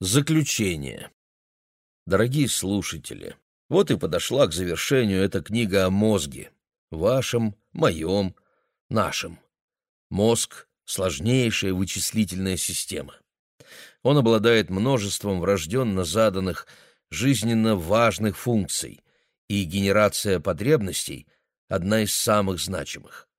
Заключение. Дорогие слушатели, вот и подошла к завершению эта книга о мозге. Вашем, моем, нашем. Мозг — сложнейшая вычислительная система. Он обладает множеством врожденно заданных, жизненно важных функций, и генерация потребностей — одна из самых значимых.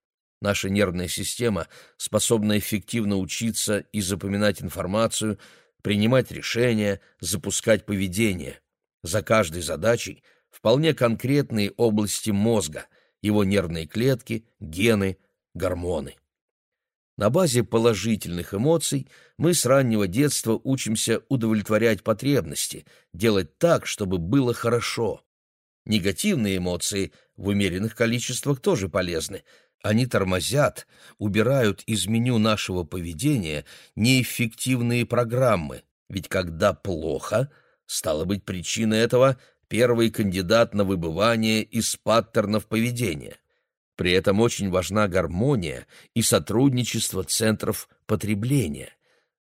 Наша нервная система способна эффективно учиться и запоминать информацию — принимать решения, запускать поведение. За каждой задачей вполне конкретные области мозга, его нервные клетки, гены, гормоны. На базе положительных эмоций мы с раннего детства учимся удовлетворять потребности, делать так, чтобы было хорошо. Негативные эмоции в умеренных количествах тоже полезны – они тормозят, убирают из меню нашего поведения неэффективные программы, ведь когда плохо, стало быть причиной этого первый кандидат на выбывание из паттернов поведения. При этом очень важна гармония и сотрудничество центров потребления,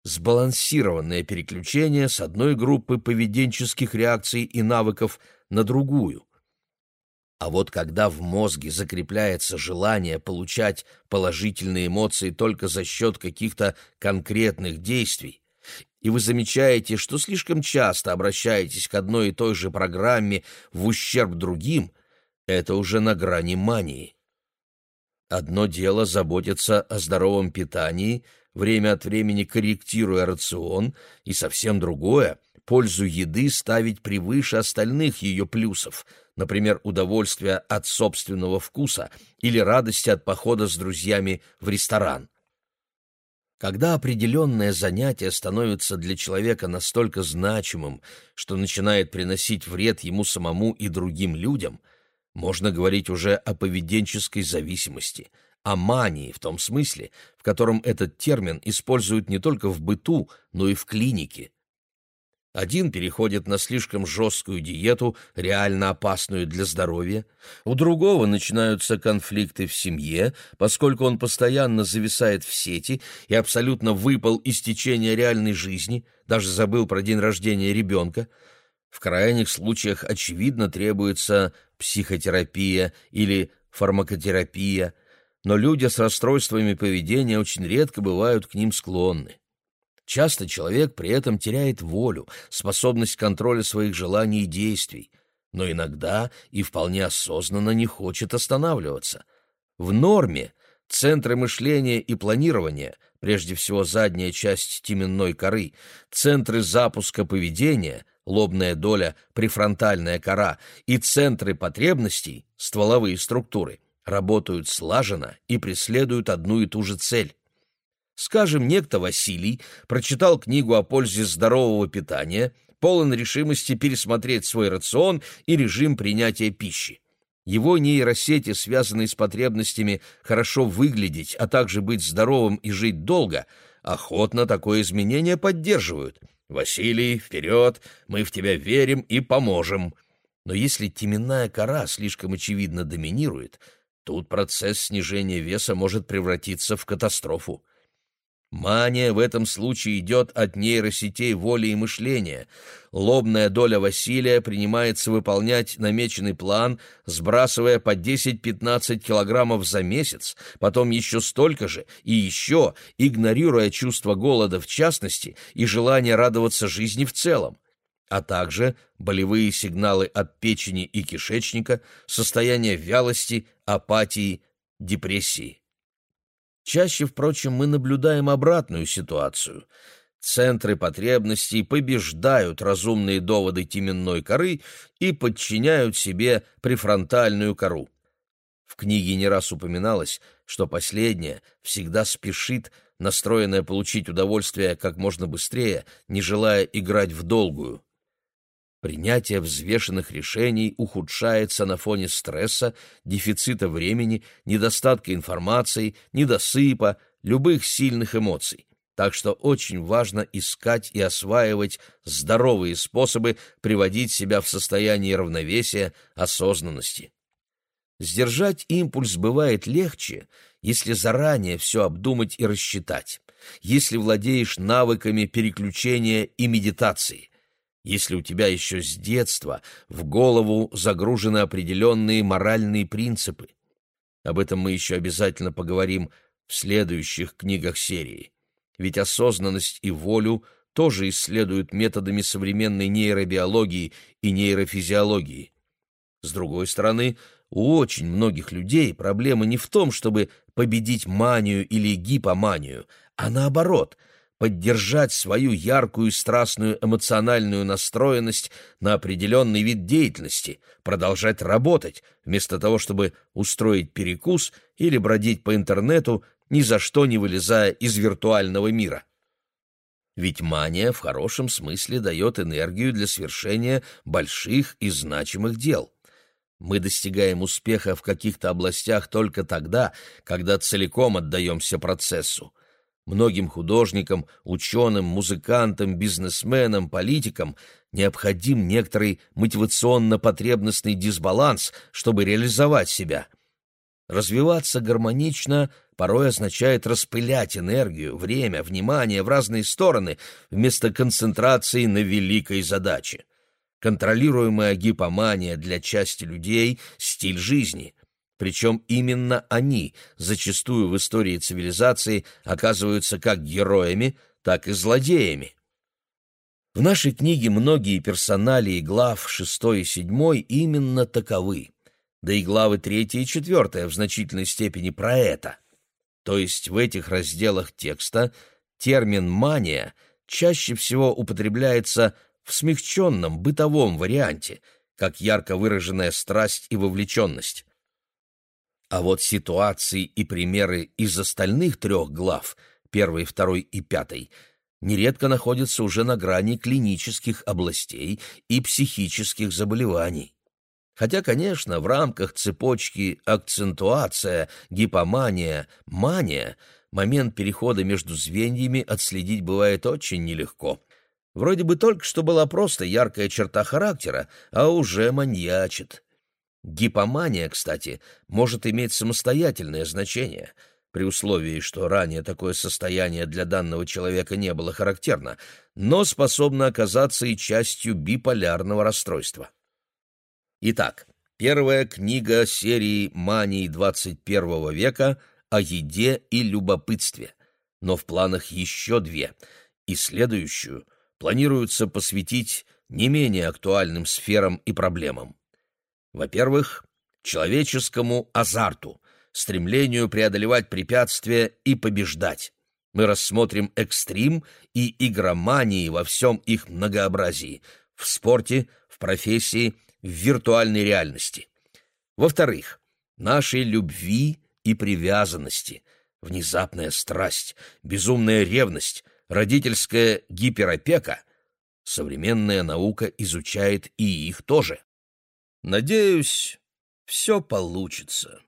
сбалансированное переключение с одной группы поведенческих реакций и навыков на другую – а вот когда в мозге закрепляется желание получать положительные эмоции только за счет каких-то конкретных действий, и вы замечаете, что слишком часто обращаетесь к одной и той же программе в ущерб другим, это уже на грани мании. Одно дело заботиться о здоровом питании, время от времени корректируя рацион, и совсем другое — пользу еды ставить превыше остальных ее плюсов — например, удовольствия от собственного вкуса или радости от похода с друзьями в ресторан. Когда определенное занятие становится для человека настолько значимым, что начинает приносить вред ему самому и другим людям, можно говорить уже о поведенческой зависимости, о мании в том смысле, в котором этот термин используют не только в быту, но и в клинике. Один переходит на слишком жесткую диету, реально опасную для здоровья. У другого начинаются конфликты в семье, поскольку он постоянно зависает в сети и абсолютно выпал из течения реальной жизни, даже забыл про день рождения ребенка. В крайних случаях, очевидно, требуется психотерапия или фармакотерапия, но люди с расстройствами поведения очень редко бывают к ним склонны. Часто человек при этом теряет волю, способность контроля своих желаний и действий, но иногда и вполне осознанно не хочет останавливаться. В норме центры мышления и планирования, прежде всего задняя часть теменной коры, центры запуска поведения, лобная доля, префронтальная кора и центры потребностей, стволовые структуры, работают слаженно и преследуют одну и ту же цель Скажем, некто Василий прочитал книгу о пользе здорового питания, полон решимости пересмотреть свой рацион и режим принятия пищи. Его нейросети, связанные с потребностями хорошо выглядеть, а также быть здоровым и жить долго, охотно такое изменение поддерживают. «Василий, вперед! Мы в тебя верим и поможем!» Но если теменная кора слишком очевидно доминирует, тут процесс снижения веса может превратиться в катастрофу. Мания в этом случае идет от нейросетей воли и мышления. Лобная доля Василия принимается выполнять намеченный план, сбрасывая по 10-15 килограммов за месяц, потом еще столько же и еще, игнорируя чувство голода в частности и желание радоваться жизни в целом а также болевые сигналы от печени и кишечника, состояние вялости, апатии, депрессии. Чаще, впрочем, мы наблюдаем обратную ситуацию. Центры потребностей побеждают разумные доводы теменной коры и подчиняют себе префронтальную кору. В книге не раз упоминалось, что последняя всегда спешит, настроенная получить удовольствие как можно быстрее, не желая играть в долгую. Принятие взвешенных решений ухудшается на фоне стресса, дефицита времени, недостатка информации, недосыпа, любых сильных эмоций. Так что очень важно искать и осваивать здоровые способы приводить себя в состояние равновесия, осознанности. Сдержать импульс бывает легче, если заранее все обдумать и рассчитать – если владеешь навыками переключения и медитации, если у тебя еще с детства в голову загружены определенные моральные принципы. Об этом мы еще обязательно поговорим в следующих книгах серии. Ведь осознанность и волю тоже исследуют методами современной нейробиологии и нейрофизиологии. С другой стороны, у очень многих людей проблема не в том, чтобы победить манию или гипоманию, а наоборот — поддержать свою яркую и страстную эмоциональную настроенность на определенный вид деятельности, продолжать работать, вместо того, чтобы устроить перекус или бродить по интернету, ни за что не вылезая из виртуального мира. Ведь мания в хорошем смысле дает энергию для свершения больших и значимых дел. Мы достигаем успеха в каких-то областях только тогда, когда целиком отдаемся процессу. Многим художникам, ученым, музыкантам, бизнесменам, политикам необходим некоторый мотивационно-потребностный дисбаланс, чтобы реализовать себя. Развиваться гармонично порой означает распылять энергию, время, внимание в разные стороны вместо концентрации на великой задаче. Контролируемая гипомания для части людей – стиль жизни – причем именно они зачастую в истории цивилизации оказываются как героями, так и злодеями. В нашей книге многие персоналии глав 6 и 7 именно таковы, да и главы 3 и 4 в значительной степени про это. То есть в этих разделах текста термин «мания» чаще всего употребляется в смягченном бытовом варианте, как ярко выраженная страсть и вовлеченность. А вот ситуации и примеры из остальных трех глав, первой, второй и пятой, нередко находятся уже на грани клинических областей и психических заболеваний. Хотя, конечно, в рамках цепочки акцентуация, гипомания, мания момент перехода между звеньями отследить бывает очень нелегко. Вроде бы только что была просто яркая черта характера, а уже маньячит. Гипомания, кстати, может иметь самостоятельное значение, при условии, что ранее такое состояние для данного человека не было характерно, но способно оказаться и частью биполярного расстройства. Итак, первая книга серии «Мании 21 века» о еде и любопытстве, но в планах еще две, и следующую планируется посвятить не менее актуальным сферам и проблемам. Во-первых, человеческому азарту, стремлению преодолевать препятствия и побеждать. Мы рассмотрим экстрим и игромании во всем их многообразии – в спорте, в профессии, в виртуальной реальности. Во-вторых, нашей любви и привязанности, внезапная страсть, безумная ревность, родительская гиперопека – современная наука изучает и их тоже. Надеюсь, все получится.